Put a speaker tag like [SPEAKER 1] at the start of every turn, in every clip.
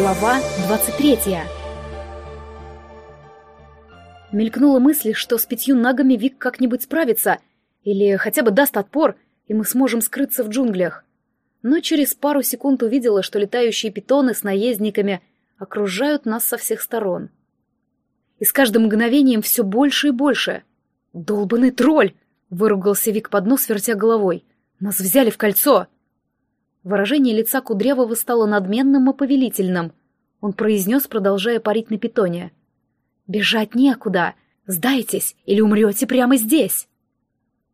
[SPEAKER 1] Глава 23 Мелькнула мысль, что с пятью нагами Вик как-нибудь справится, или хотя бы даст отпор, и мы сможем скрыться в джунглях. Но через пару секунд увидела, что летающие питоны с наездниками окружают нас со всех сторон. И с каждым мгновением все больше и больше. «Долбанный тролль!» — выругался Вик под нос, вертя головой. «Нас взяли в кольцо!» Выражение лица Кудрявого стало надменным и повелительным. Он произнес, продолжая парить на питоне. «Бежать некуда! Сдайтесь, или умрете прямо здесь!»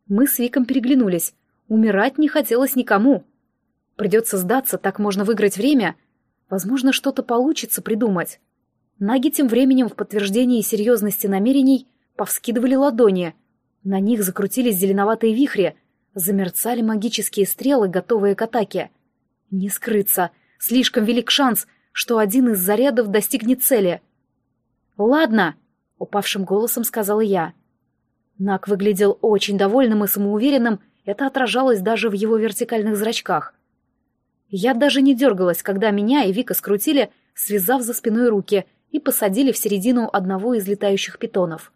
[SPEAKER 1] Мы с Виком переглянулись. Умирать не хотелось никому. Придется сдаться, так можно выиграть время. Возможно, что-то получится придумать. Наги тем временем в подтверждении серьезности намерений повскидывали ладони. На них закрутились зеленоватые вихри, замерцали магические стрелы, готовые к атаке. Не скрыться. Слишком велик шанс, что один из зарядов достигнет цели. «Ладно», — упавшим голосом сказала я. Нак выглядел очень довольным и самоуверенным, это отражалось даже в его вертикальных зрачках. Я даже не дергалась, когда меня и Вика скрутили, связав за спиной руки, и посадили в середину одного из летающих питонов.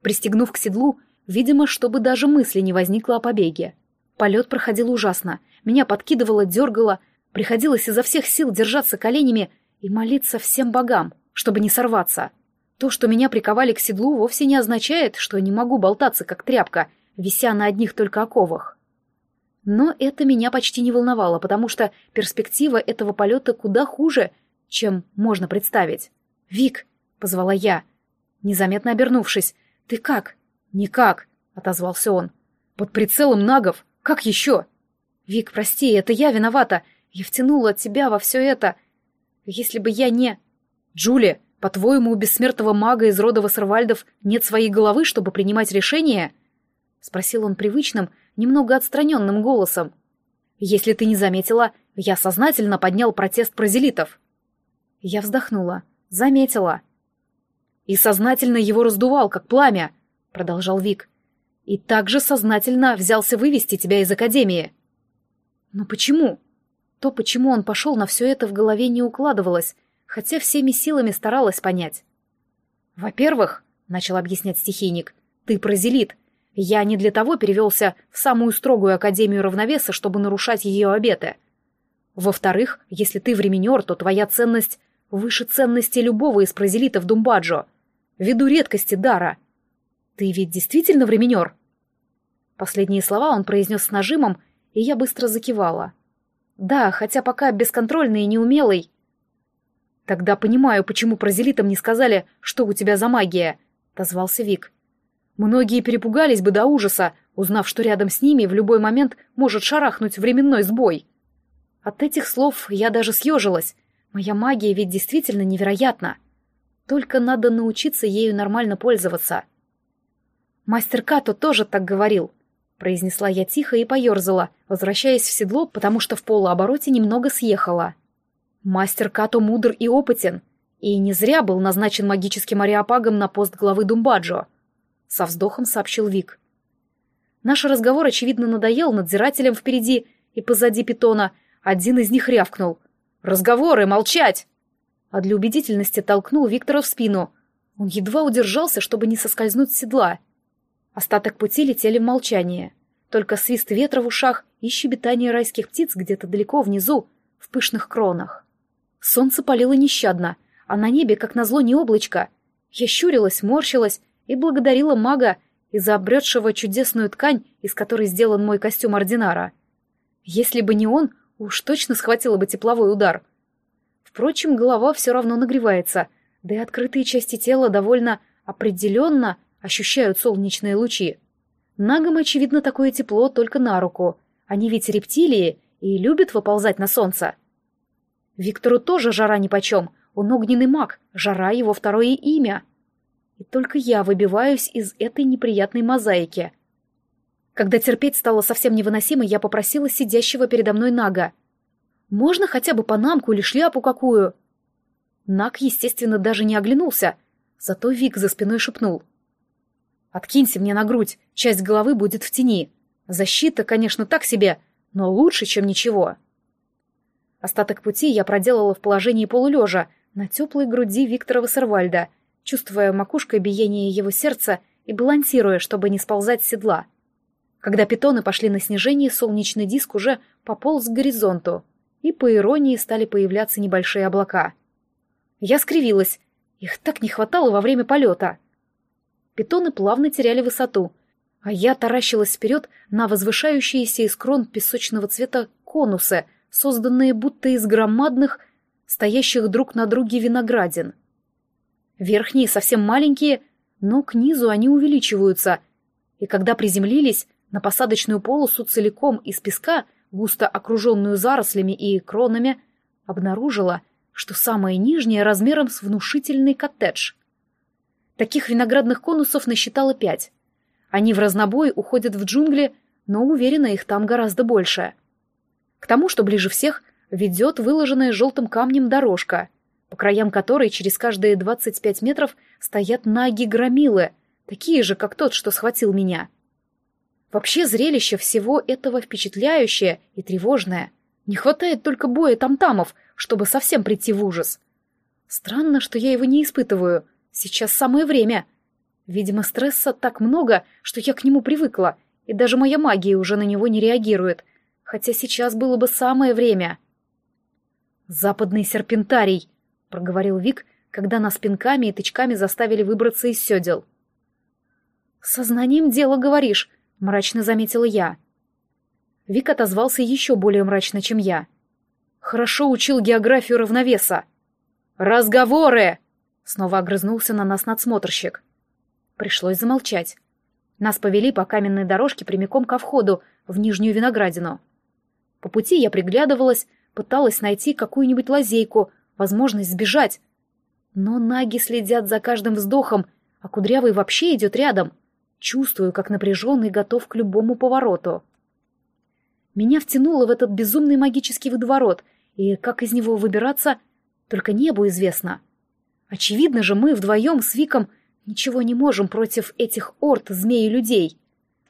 [SPEAKER 1] Пристегнув к седлу, видимо, чтобы даже мысли не возникло о побеге. Полет проходил ужасно. Меня подкидывало, дергало. Приходилось изо всех сил держаться коленями и молиться всем богам, чтобы не сорваться. То, что меня приковали к седлу, вовсе не означает, что не могу болтаться, как тряпка, вися на одних только оковах. Но это меня почти не волновало, потому что перспектива этого полета куда хуже, чем можно представить. «Вик!» — позвала я, незаметно обернувшись. «Ты как?» «Никак!» — отозвался он. «Под прицелом нагов как еще? Вик, прости, это я виновата. Я втянула тебя во все это. Если бы я не... Джули, по-твоему, у бессмертного мага из рода Вассервальдов нет своей головы, чтобы принимать решения? Спросил он привычным, немного отстраненным голосом. Если ты не заметила, я сознательно поднял протест прозелитов. Я вздохнула. Заметила. И сознательно его раздувал, как пламя, продолжал Вик. И также сознательно взялся вывести тебя из академии. Но почему? То, почему он пошел на все это в голове не укладывалось, хотя всеми силами старалась понять. «Во-первых, — начал объяснять стихийник, — ты прозелит. Я не для того перевелся в самую строгую Академию Равновеса, чтобы нарушать ее обеты. Во-вторых, если ты временер, то твоя ценность выше ценности любого из прозелитов Думбаджо, ввиду редкости дара — «Ты ведь действительно временер?» Последние слова он произнес с нажимом, и я быстро закивала. «Да, хотя пока бесконтрольный и неумелый». «Тогда понимаю, почему прозелитам не сказали, что у тебя за магия», — дозвался Вик. «Многие перепугались бы до ужаса, узнав, что рядом с ними в любой момент может шарахнуть временной сбой». От этих слов я даже съежилась. Моя магия ведь действительно невероятна. Только надо научиться ею нормально пользоваться. «Мастер Като тоже так говорил», — произнесла я тихо и поерзала, возвращаясь в седло, потому что в полуобороте немного съехала. Мастер Като мудр и опытен, и не зря был назначен магическим ариапагом на пост главы Думбаджо, — со вздохом сообщил Вик. Наш разговор, очевидно, надоел надзирателям впереди и позади питона. Один из них рявкнул. «Разговоры! Молчать!» А для убедительности толкнул Виктора в спину. Он едва удержался, чтобы не соскользнуть с седла — Остаток пути летели в молчание. Только свист ветра в ушах и щебетание райских птиц где-то далеко внизу, в пышных кронах. Солнце палило нещадно, а на небе, как назло, не облачко. Я щурилась, морщилась и благодарила мага из-за обретшего чудесную ткань, из которой сделан мой костюм ординара. Если бы не он, уж точно схватила бы тепловой удар. Впрочем, голова все равно нагревается, да и открытые части тела довольно определенно ощущают солнечные лучи. Нагам, очевидно, такое тепло только на руку. Они ведь рептилии и любят выползать на солнце. Виктору тоже жара нипочем. Он огненный маг, жара его второе имя. И только я выбиваюсь из этой неприятной мозаики. Когда терпеть стало совсем невыносимо, я попросила сидящего передо мной Нага. «Можно хотя бы панамку или шляпу какую?» Наг, естественно, даже не оглянулся, зато Вик за спиной шепнул — Откинься мне на грудь, часть головы будет в тени. Защита, конечно, так себе, но лучше, чем ничего. Остаток пути я проделала в положении полулежа на теплой груди Виктора Вассервальда, чувствуя макушкой биение его сердца и балансируя, чтобы не сползать с седла. Когда питоны пошли на снижение, солнечный диск уже пополз к горизонту, и, по иронии, стали появляться небольшие облака. Я скривилась. Их так не хватало во время полета. Питоны плавно теряли высоту, а я таращилась вперед на возвышающиеся из крон песочного цвета конусы, созданные будто из громадных, стоящих друг на друге виноградин. Верхние совсем маленькие, но к низу они увеличиваются, и когда приземлились, на посадочную полосу целиком из песка, густо окруженную зарослями и кронами, обнаружила, что самая нижняя размером с внушительный коттедж. Таких виноградных конусов насчитала пять. Они в разнобой уходят в джунгли, но уверена, их там гораздо больше. К тому, что ближе всех, ведет выложенная желтым камнем дорожка, по краям которой через каждые двадцать пять метров стоят наги-громилы, такие же, как тот, что схватил меня. Вообще зрелище всего этого впечатляющее и тревожное. Не хватает только боя тамтамов, чтобы совсем прийти в ужас. Странно, что я его не испытываю. Сейчас самое время. Видимо, стресса так много, что я к нему привыкла, и даже моя магия уже на него не реагирует. Хотя сейчас было бы самое время. «Западный серпентарий», — проговорил Вик, когда нас пинками и тычками заставили выбраться из седел. «Сознанием дела говоришь», — мрачно заметила я. Вик отозвался еще более мрачно, чем я. «Хорошо учил географию равновеса». «Разговоры!» — снова огрызнулся на нас надсмотрщик. Пришлось замолчать. Нас повели по каменной дорожке прямиком ко входу в Нижнюю Виноградину. По пути я приглядывалась, пыталась найти какую-нибудь лазейку, возможность сбежать. Но наги следят за каждым вздохом, а Кудрявый вообще идет рядом — Чувствую, как напряженный готов к любому повороту. Меня втянуло в этот безумный магический водоворот, и как из него выбираться, только небу известно. Очевидно же, мы вдвоем с Виком ничего не можем против этих орд змей и людей.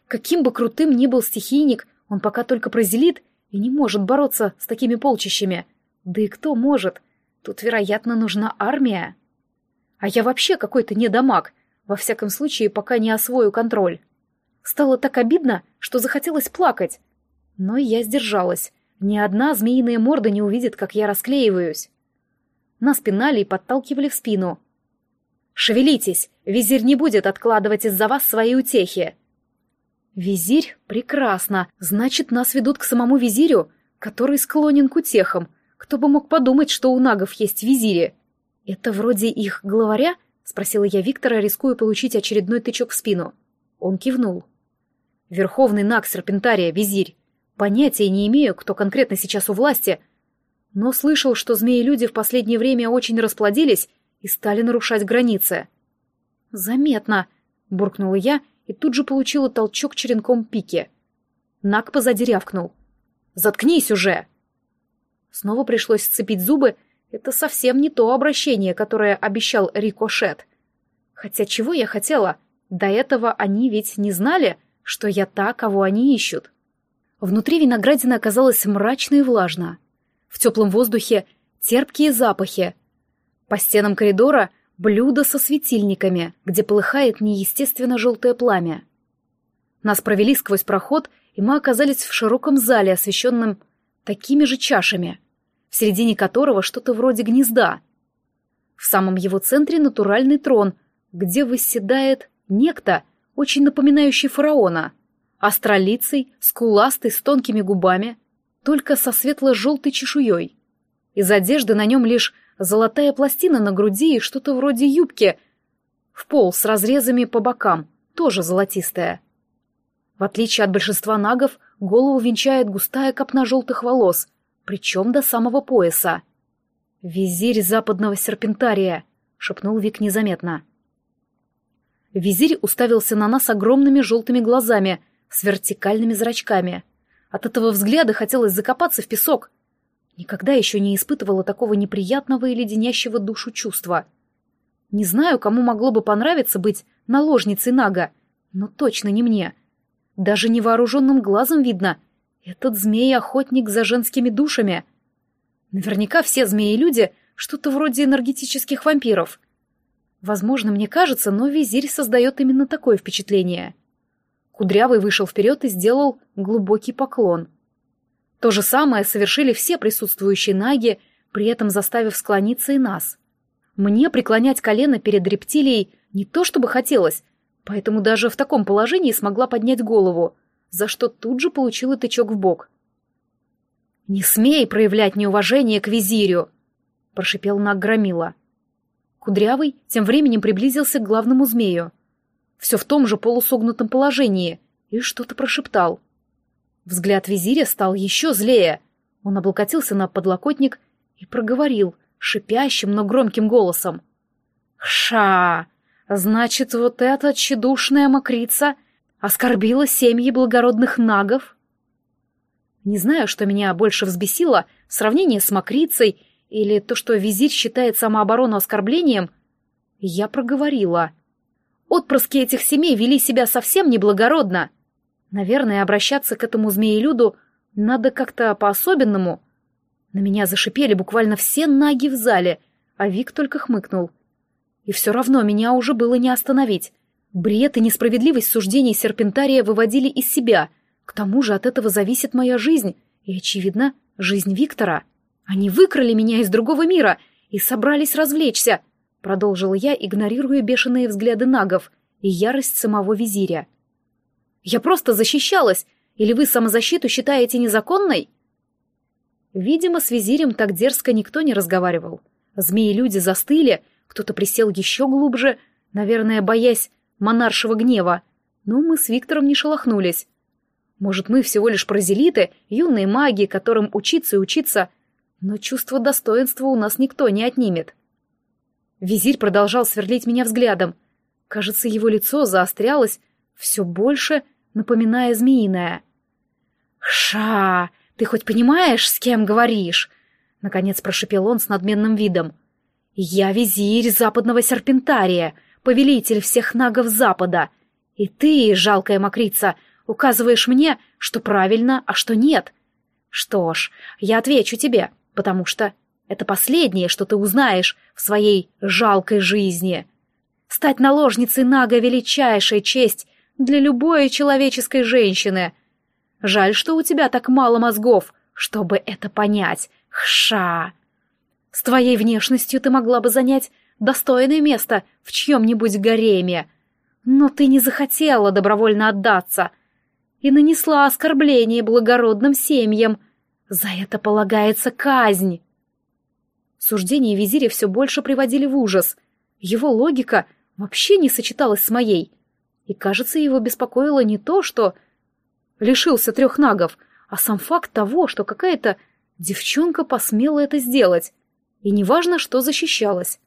[SPEAKER 1] Каким бы крутым ни был стихийник, он пока только прозелит и не может бороться с такими полчищами. Да и кто может? Тут, вероятно, нужна армия. А я вообще какой-то недомаг — во всяком случае, пока не освою контроль. Стало так обидно, что захотелось плакать. Но я сдержалась. Ни одна змеиная морда не увидит, как я расклеиваюсь. Нас пинали и подталкивали в спину. «Шевелитесь! Визирь не будет откладывать из-за вас свои утехи!» «Визирь? Прекрасно! Значит, нас ведут к самому визирю, который склонен к утехам. Кто бы мог подумать, что у нагов есть визири? Это вроде их главаря — спросила я Виктора, рискуя получить очередной тычок в спину. Он кивнул. «Верховный наг Серпентария, визирь. Понятия не имею, кто конкретно сейчас у власти, но слышал, что змеи-люди в последнее время очень расплодились и стали нарушать границы». «Заметно», — буркнула я и тут же получила толчок черенком пики. Наг позади рявкнул. «Заткнись уже!» Снова пришлось сцепить зубы это совсем не то обращение, которое обещал Рикошет. Хотя чего я хотела? До этого они ведь не знали, что я та, кого они ищут. Внутри виноградина оказалось мрачно и влажно. В теплом воздухе терпкие запахи. По стенам коридора блюдо со светильниками, где полыхает неестественно желтое пламя. Нас провели сквозь проход, и мы оказались в широком зале, освещенном такими же чашами — в середине которого что-то вроде гнезда. В самом его центре натуральный трон, где восседает некто, очень напоминающий фараона, астролицей, скуластый, с тонкими губами, только со светло-желтой чешуей. Из одежды на нем лишь золотая пластина на груди и что-то вроде юбки, в пол с разрезами по бокам, тоже золотистая. В отличие от большинства нагов, голову венчает густая копна желтых волос, причем до самого пояса. «Визирь западного серпентария», — шепнул Вик незаметно. Визирь уставился на нас огромными желтыми глазами с вертикальными зрачками. От этого взгляда хотелось закопаться в песок. Никогда еще не испытывала такого неприятного и леденящего душу чувства. Не знаю, кому могло бы понравиться быть наложницей Нага, но точно не мне. Даже невооруженным глазом видно — этот змей — охотник за женскими душами. Наверняка все змеи-люди что-то вроде энергетических вампиров. Возможно, мне кажется, но визирь создает именно такое впечатление. Кудрявый вышел вперед и сделал глубокий поклон. То же самое совершили все присутствующие наги, при этом заставив склониться и нас. Мне преклонять колено перед рептилией не то чтобы хотелось, поэтому даже в таком положении смогла поднять голову, за что тут же получила тычок в бок. «Не смей проявлять неуважение к визирю!» — прошипел Наг Громила. Кудрявый тем временем приблизился к главному змею. Все в том же полусогнутом положении, и что-то прошептал. Взгляд визиря стал еще злее. Он облокотился на подлокотник и проговорил шипящим, но громким голосом. «Ша! Значит, вот эта тщедушная мокрица оскорбила семьи благородных нагов?» Не знаю, что меня больше взбесило, сравнение с мокрицей или то, что визирь считает самооборону оскорблением, я проговорила. Отпрыски этих семей вели себя совсем неблагородно. Наверное, обращаться к этому змеелюду надо как-то по-особенному. На меня зашипели буквально все наги в зале, а Вик только хмыкнул. И все равно меня уже было не остановить. Бред и несправедливость суждений серпентария выводили из себя. К тому же от этого зависит моя жизнь и, очевидно, жизнь Виктора. Они выкрали меня из другого мира и собрались развлечься, продолжил я, игнорируя бешеные взгляды нагов и ярость самого визиря. Я просто защищалась, или вы самозащиту считаете незаконной? Видимо, с визирем так дерзко никто не разговаривал. Змеи-люди застыли, кто-то присел еще глубже, наверное, боясь монаршего гнева, но мы с Виктором не шелохнулись. Может, мы всего лишь прозелиты, юные маги, которым учиться и учиться — но чувство достоинства у нас никто не отнимет. Визирь продолжал сверлить меня взглядом. Кажется, его лицо заострялось все больше, напоминая змеиное. «Ша, ты хоть понимаешь, с кем говоришь?» Наконец прошепел он с надменным видом. «Я визирь западного серпентария, повелитель всех нагов Запада. И ты, жалкая мокрица, указываешь мне, что правильно, а что нет. Что ж, я отвечу тебе потому что это последнее, что ты узнаешь в своей жалкой жизни. Стать наложницей Нага — величайшая честь для любой человеческой женщины. Жаль, что у тебя так мало мозгов, чтобы это понять. Хша! С твоей внешностью ты могла бы занять достойное место в чьем-нибудь гареме. Но ты не захотела добровольно отдаться и нанесла оскорбление благородным семьям — за это полагается казнь. Суждения визиря все больше приводили в ужас. Его логика вообще не сочеталась с моей. И, кажется, его беспокоило не то, что лишился трех нагов, а сам факт того, что какая-то девчонка посмела это сделать. И неважно, что защищалась.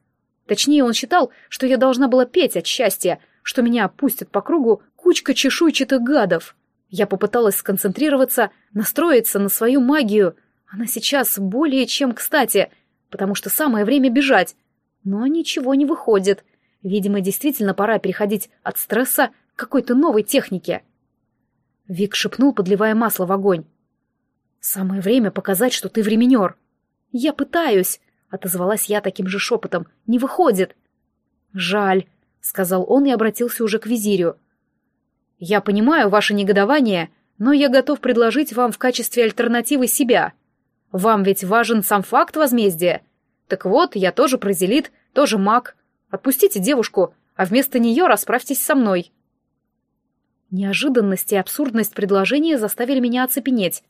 [SPEAKER 1] Точнее, он считал, что я должна была петь от счастья, что меня опустят по кругу кучка чешуйчатых гадов. Я попыталась сконцентрироваться, настроиться на свою магию. Она сейчас более чем кстати, потому что самое время бежать. Но ничего не выходит. Видимо, действительно пора переходить от стресса к какой-то новой технике. Вик шепнул, подливая масло в огонь. «Самое время показать, что ты временер». «Я пытаюсь», — отозвалась я таким же шепотом. «Не выходит». «Жаль», — сказал он и обратился уже к визирю. Я понимаю ваше негодование, но я готов предложить вам в качестве альтернативы себя. Вам ведь важен сам факт возмездия. Так вот, я тоже прозелит, тоже маг. Отпустите девушку, а вместо нее расправьтесь со мной. Неожиданность и абсурдность предложения заставили меня оцепенеть.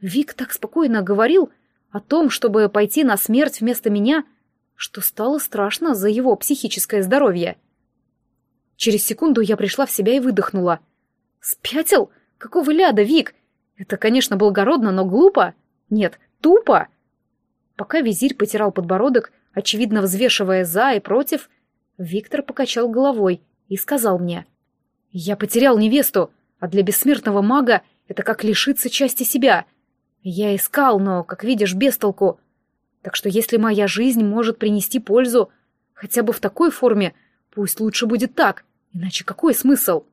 [SPEAKER 1] Вик так спокойно говорил о том, чтобы пойти на смерть вместо меня, что стало страшно за его психическое здоровье. — Через секунду я пришла в себя и выдохнула. «Спятил? Какого ляда, Вик? Это, конечно, благородно, но глупо. Нет, тупо!» Пока визирь потирал подбородок, очевидно взвешивая «за» и «против», Виктор покачал головой и сказал мне. «Я потерял невесту, а для бессмертного мага это как лишиться части себя. Я искал, но, как видишь, без толку. Так что если моя жизнь может принести пользу, хотя бы в такой форме, пусть лучше будет так. Иначе какой смысл?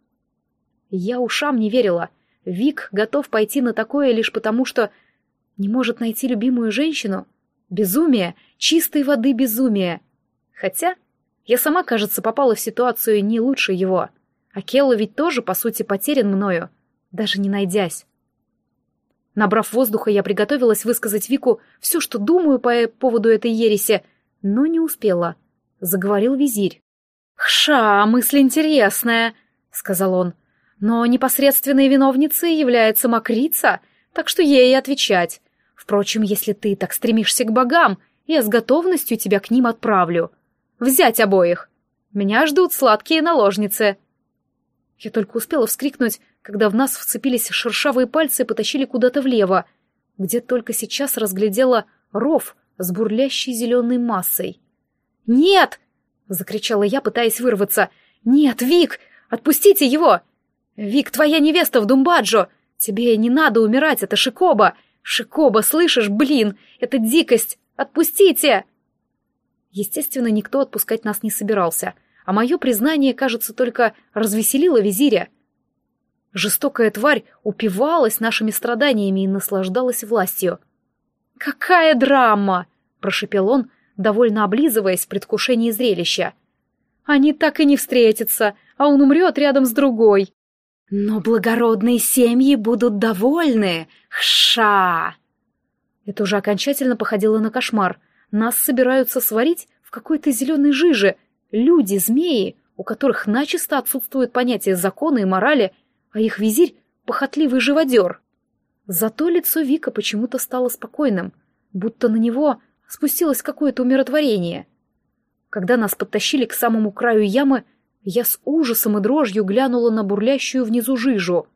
[SPEAKER 1] Я ушам не верила. Вик готов пойти на такое лишь потому, что не может найти любимую женщину. Безумие, чистой воды безумие. Хотя, я сама, кажется, попала в ситуацию не лучше его. А Келла ведь тоже, по сути, потерян мною, даже не найдясь. Набрав воздуха, я приготовилась высказать Вику все, что думаю по поводу этой ереси, но не успела. Заговорил визирь. «Хша, мысль интересная», — сказал он. «Но непосредственной виновницей является Макрица, так что ей отвечать. Впрочем, если ты так стремишься к богам, я с готовностью тебя к ним отправлю. Взять обоих. Меня ждут сладкие наложницы». Я только успела вскрикнуть, когда в нас вцепились шершавые пальцы и потащили куда-то влево, где только сейчас разглядела ров с бурлящей зеленой массой. «Нет!» — закричала я, пытаясь вырваться. «Нет, Вик! Отпустите его! Вик, твоя невеста в Думбаджо! Тебе не надо умирать, это Шикоба! Шикоба, слышишь, блин, это дикость! Отпустите!» Естественно, никто отпускать нас не собирался — а мое признание, кажется, только развеселило визиря. Жестокая тварь упивалась нашими страданиями и наслаждалась властью. «Какая драма!» — прошепел он, довольно облизываясь в предвкушении зрелища. «Они так и не встретятся, а он умрет рядом с другой». «Но благородные семьи будут довольны! Хша!» Это уже окончательно походило на кошмар. Нас собираются сварить в какой-то зеленой жиже — Люди-змеи, у которых начисто отсутствует понятие закона и морали, а их визирь — похотливый живодер. Зато лицо Вика почему-то стало спокойным, будто на него спустилось какое-то умиротворение. Когда нас подтащили к самому краю ямы, я с ужасом и дрожью глянула на бурлящую внизу жижу.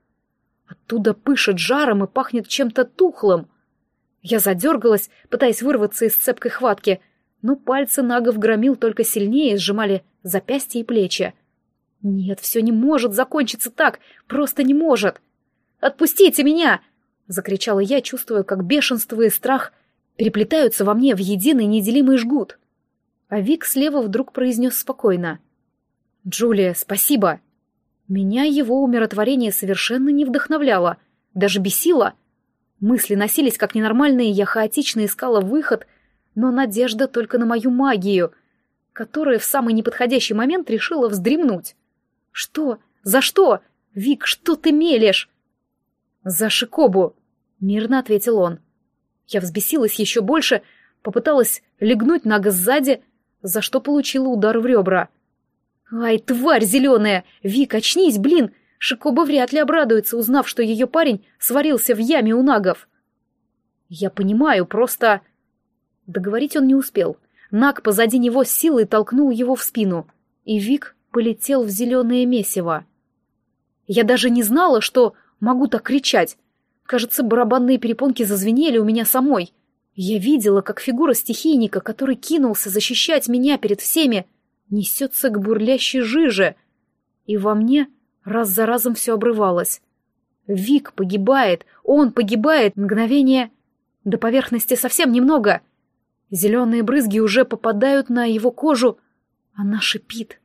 [SPEAKER 1] Оттуда пышет жаром и пахнет чем-то тухлым. Я задергалась, пытаясь вырваться из цепкой хватки — но пальцы нагов громил только сильнее, сжимали запястья и плечи. «Нет, все не может закончиться так, просто не может!» «Отпустите меня!» — закричала я, чувствуя, как бешенство и страх переплетаются во мне в единый неделимый жгут. А Вик слева вдруг произнес спокойно. «Джулия, спасибо!» Меня его умиротворение совершенно не вдохновляло, даже бесило. Мысли носились как ненормальные, я хаотично искала выход — но надежда только на мою магию, которая в самый неподходящий момент решила вздремнуть. «Что? За что? Вик, что ты мелешь?» «За Шикобу», — мирно ответил он. Я взбесилась еще больше, попыталась легнуть Нага сзади, за что получила удар в ребра. «Ай, тварь зеленая! Вик, очнись, блин! Шикоба вряд ли обрадуется, узнав, что ее парень сварился в яме у нагов». «Я понимаю, просто...» Договорить он не успел. Наг позади него с силой толкнул его в спину, и Вик полетел в зеленое месиво. Я даже не знала, что могу так кричать. Кажется, барабанные перепонки зазвенели у меня самой. Я видела, как фигура стихийника, который кинулся защищать меня перед всеми, несется к бурлящей жиже. И во мне раз за разом все обрывалось. Вик погибает, он погибает, мгновение... До поверхности совсем немного — Зеленые брызги уже попадают на его кожу. Она шипит.